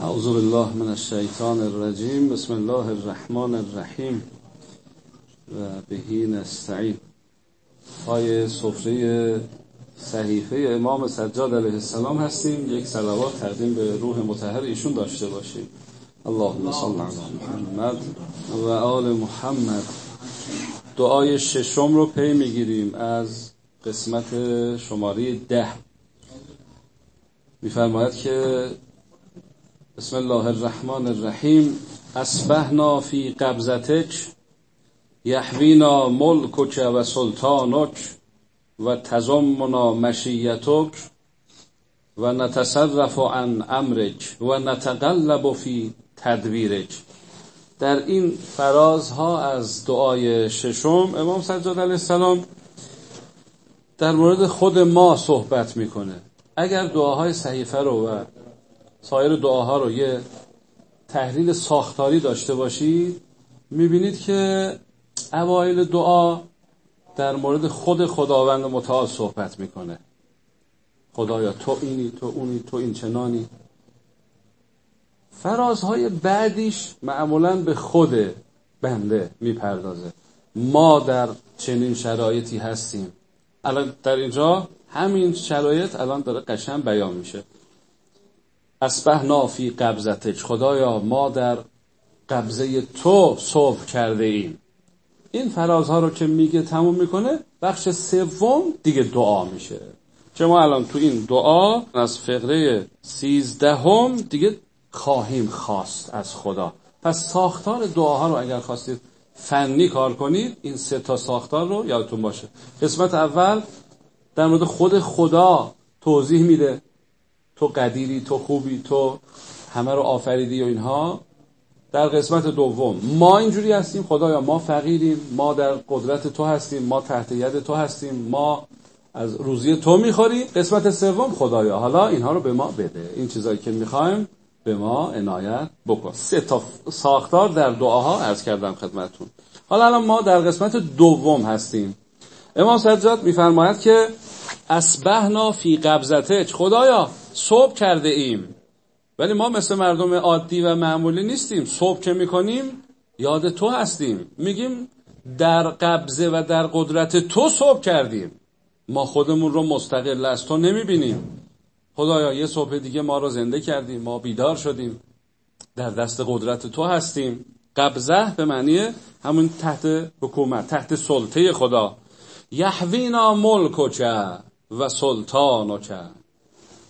اعوذ بالله من الشیطان الرجیم بسم الله الرحمن الرحیم. و بهی نستعین. پای سفره صحیفه امام سجاد علیه السلام هستیم. یک صلوات تقدیم به روح متحر ایشون داشته باشیم. اللهم صل علی محمد و آل محمد. دعای ششم رو پی می‌گیریم از قسمت شماره ده. میفرماید که بسم الله الرحمن الرحیم. اسبحنا فی قبضتک یحوینا ملکک و سلطانک و تزمنا مشیتک و نتصرف عن امرک و نتقلب فی تدبیرک. در این فرازها از دعای ششم امام سجاد علیه السلام در مورد خود ما صحبت می‌کنه. اگر دعاهای صحیفه رو و سایر دعاها رو یه تحلیل ساختاری داشته باشید می‌بینید که اوایل دعا در مورد خود خداوند متعال صحبت می‌کنه. خدایا تو اینی تو اونی تو این چنانی. فرازهای بعدیش معمولا به خود بنده می‌پردازه. ما در چنین شرایطی هستیم. الان در اینجا همین شرایط الان داره قشن بیان میشه. اسبه نافی قبضتک خدایا ما در قبضه تو صبح کرده ایم. این فرازها رو که میگه تموم می‌کنه بخش سوم دیگه دعا میشه. چه ما الان تو این دعا از فقره سیزدهم دیگه خواهیم خواست از خدا. پس ساختار دعاها رو اگر خواستید فنی کار کنید این سه تا ساختار رو یادتون باشه. قسمت اول در مورد خود خدا توضیح میده. تو قدیری تو خوبی تو همه رو آفریدی و اینها. در قسمت دوم ما اینجوری هستیم خدایا ما فقیریم ما در قدرت تو هستیم ما تحت ید تو هستیم ما از روزی تو می‌خوریم. قسمت سوم خدایا حالا اینها رو به ما بده. این چیزایی که می‌خوایم به ما عنایت بکن. سه تا ساختار در دعاها عرض کردم خدمتون حالا الان ما در قسمت دوم هستیم. امام سجاد میفرماید که اسبحنا فی قبضتک. خدایا صبح کرده ایم. ولی ما مثل مردم عادی و معمولی نیستیم. صبح که می‌کنیم؟ یاد تو هستیم. میگیم در قبضه و در قدرت تو صبح کردیم. ما خودمون رو مستقل از تو نمی‌بینیم. خدایا یه صبح دیگه ما رو زنده کردیم. ما بیدار شدیم. در دست قدرت تو هستیم. قبضه به معنی همون تحت حکومت تحت سلطه خدا. یحوینا ملکوچه و سلطانوچه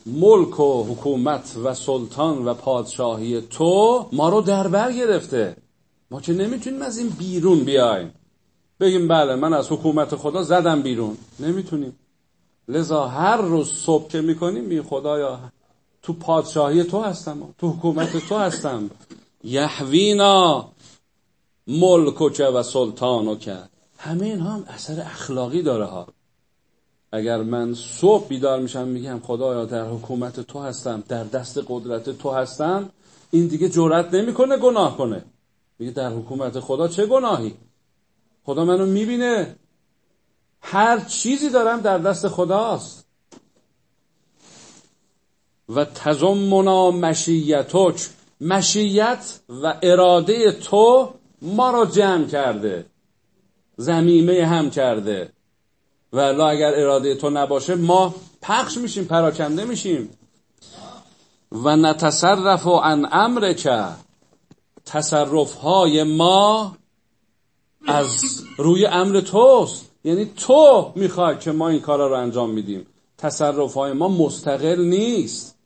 ملک و حکومت و سلطان و پادشاهی تو ما رو در بر گرفته. ما که نمی‌تونیم از این بیرون بیایم. بگیم بله من از حکومت خدا زدم بیرون. نمی‌تونیم. لذا هر روز صبح که می‌کنیم می خدایا تو پادشاهی تو هستم تو حکومت تو هستم. یحوینا ملک و سلطان کرد همه این هم اثر اخلاقی داره ها. اگر من صبح بیدار میشم میگم خدایا در حکومت تو هستم در دست قدرت تو هستم این دیگه جرأت نمی‌کنه گناه کنه. میگه در حکومت خدا چه گناهی؟ خدا منو می‌بینه. هر چیزی دارم در دست خداست. و تزمنا مشیتک. مشیت و اراده تو ما رو جمع کرده. زمیمه هم کرده. و اگر اراده تو نباشه ما پخش میشیم پراکنده میشیم. و نتصرف عن امرک تصرف های ما از روی امر توست. یعنی تو می‌خوای که ما این کارا رو انجام میدیم. تصرف های ما مستقل نیست.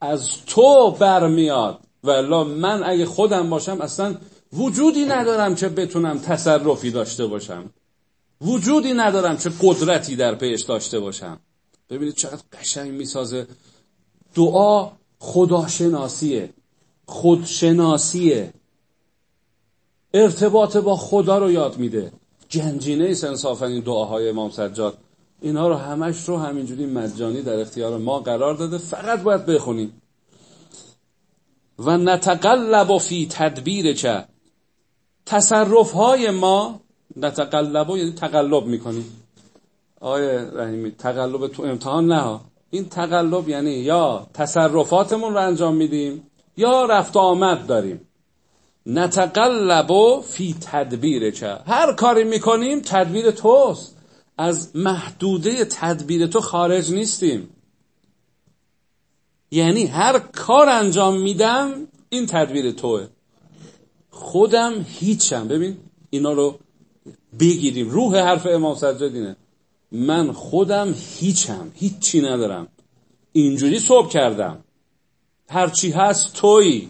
از تو برمیاد. و من اگه خودم باشم اصلا وجودی ندارم که بتونم تصرفی داشته باشم. وجودی ندارم چه قدرتی در پیش داشته باشم. ببینید چقدر قشنگ می‌سازه. دعا خداشناسیه. خودشناسیه. ارتباط با خدا رو یاد میده. جنجینه ایست انصافا این دعاهای امام سجاد. اینها رو همش رو همینجوری مجانی در اختیار ما قرار داده. فقط باید بخونیم. و نتقلب فی تدبیر چه تصرف های ما نتقلب یعنی تقلب می‌کنیم آقای رحیمی تقلب تو امتحان نه این تقلب یعنی یا تصرفاتمون رو انجام میدیم یا رفت آمد داریم. نتقلب فی تدبیر چه؟ هر کاری می‌کنیم تدبیر توست. از محدوده تدبیر تو خارج نیستیم. یعنی هر کار انجام میدم این تدبیر توه. خودم هیچم. ببین اینا رو بگیریم. روح حرف امام سجاد من خودم هیچم هیچی ندارم. اینجوری صبح کردم. هرچی هست توی.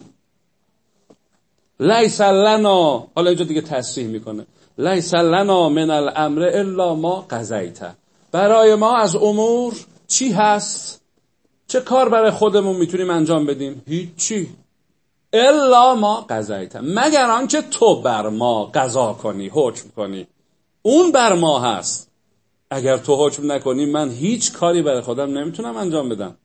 لیس لنا. حالا اینجا دیگه تصریح می‌کنه. لیس لنا من الامر الا ما قضیته. برای ما از امور چی هست؟ چه کار برای خودمون می‌تونیم انجام بدیم؟ هیچی. الا ما قضیته مگر آنکه تو بر ما قضا کنی حکم کنی. اون بر ما هست. اگر تو حکم نکنی من هیچ کاری برای خودم نمی‌تونم انجام بدم.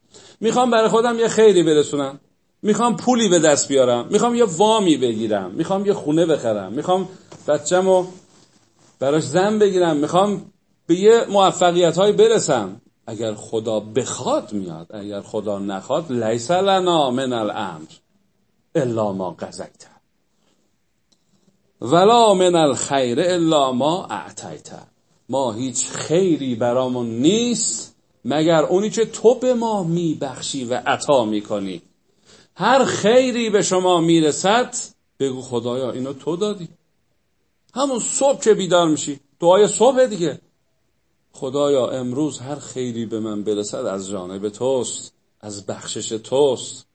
می‌خوام برای خودم یه خیری برسونم. می‌خوام پولی به دست بیارم. می‌خوام یه وامی بگیرم. می‌خوام یه خونه بخرم. می‌خوام بچه‌مو براش زن بگیرم. می‌خوام به یه موفقیت های برسم. اگر خدا بخواد میاد. اگر خدا نخواد لیس لنا من الامر. الا ما قضیت. ولا من الخیر الا ما اعطیت. ما هیچ خیری برامون نیست مگر اونی که تو به ما میبخشی و عطا می‌کنی. هر خیری به شما می‌رسد بگو خدایا اینو تو دادی. همون صبح که بیدار میشی دعای صبح دیگه. خدایا امروز هر خیری به من برسد از جانب توست از بخشش توست.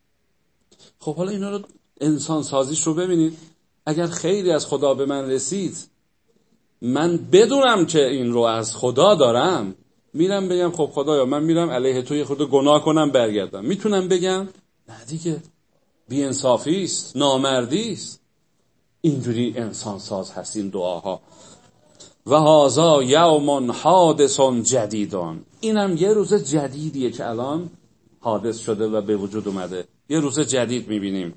خب حالا اینا رو انسان سازیش رو ببینید. اگر خیری از خدا به من رسید من بدونم که این رو از خدا دارم. میرم بگم خب خدایا من میرم علیه تو یه گناه کنم برگردم. می‌تونم بگم نه دیگه. بیانصافی است نامردی است. اینجوری انسان ساز هست این دعاها. و هازا یوم حادث جدیدان اینم یه روز جدیدیه که الان حادث شده و به وجود اومده. یه روز جدید می‌بینیم.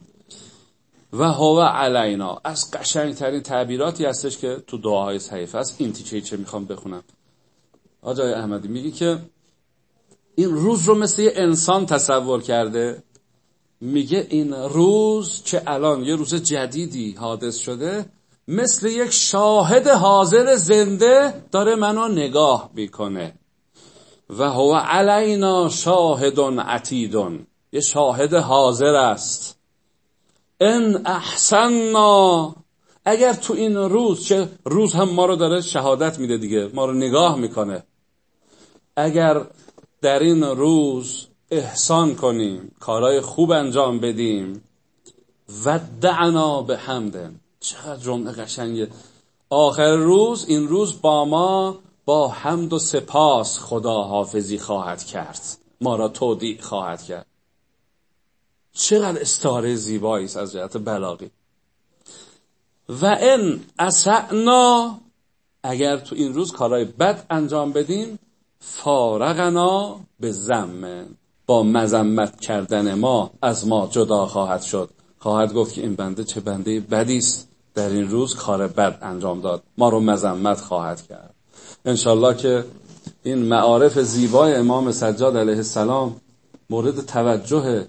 و هو علینا. از قشنگترین تعبیراتی هستش که تو دعاهای صحیفه است. این تیچه چه می‌خوام بخونم؟ آجای احمدی میگی که این روز رو مثل یه انسان تصور کرده. میگه این روز که الان؟ یه روز جدیدی حادث شده. مثل یک شاهد حاضر زنده داره منو نگاه می‌کنه. و هو علینا شاهدون عتیدون. یه شاهد حاضر است. ان احسننا. اگر تو این روز چه روز هم ما رو داره شهادت میده دیگه ما رو نگاه می‌کنه. اگر در این روز احسان کنیم کارهای خوب انجام بدیم و دعنا به حمدن. چقدر جمله قشنگه. آخر روز این روز با ما با حمد و سپاس خدا حافظی خواهد کرد. ما را تودیع خواهد کرد. چقدر استاره زیبایی است از جهت بلاغی. و ان اسعنا اگر تو این روز کارهای بد انجام بدیم فارغنا به زمن با مذمت کردن ما از ما جدا خواهد شد. خواهد گفت که این بنده چه بنده بدی است. در این روز کار بد انجام داد. ما رو مذمت خواهد کرد. انشالله که این معارف زیبای امام سجاد علیه السلام مورد توجه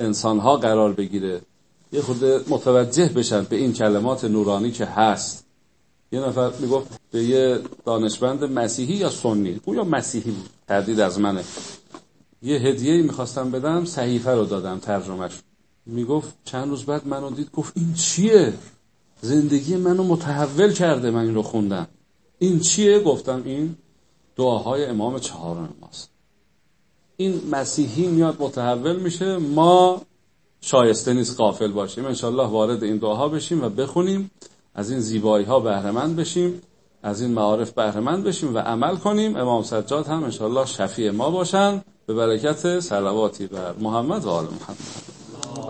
انسانها قرار بگیره. یه خود متوجه بشن به این کلمات نورانی که هست. یه نفر می‌گفت به یه دانشمند مسیحی یا سنی؟ او یا مسیحی تردید از منه. یه هدیه می‌خواستم بدم صحیفه رو دادم ترجمهش. می‌گفت چند روز بعد منو دید. گفت این چیه؟ زندگی منو متحول کرده من این رو خوندم. این چیه؟ گفتم این دعاهای امام چهارم ماست. این مسیحی میاد متحول میشه. ما شایسته نیست قافل باشیم. انشالله وارد این دعاها بشیم و بخونیم. از این زیبایی ها بهرمند بشیم. از این معارف بهرمند بشیم و عمل کنیم. امام سجاد هم انشالله شفیع ما باشن. به برکت سلواتی بر محمد و آل محمد.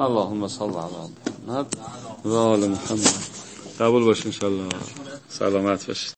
اللهم صل علی محمد و آل محمد. قبول باش انشالله سلامت باشید.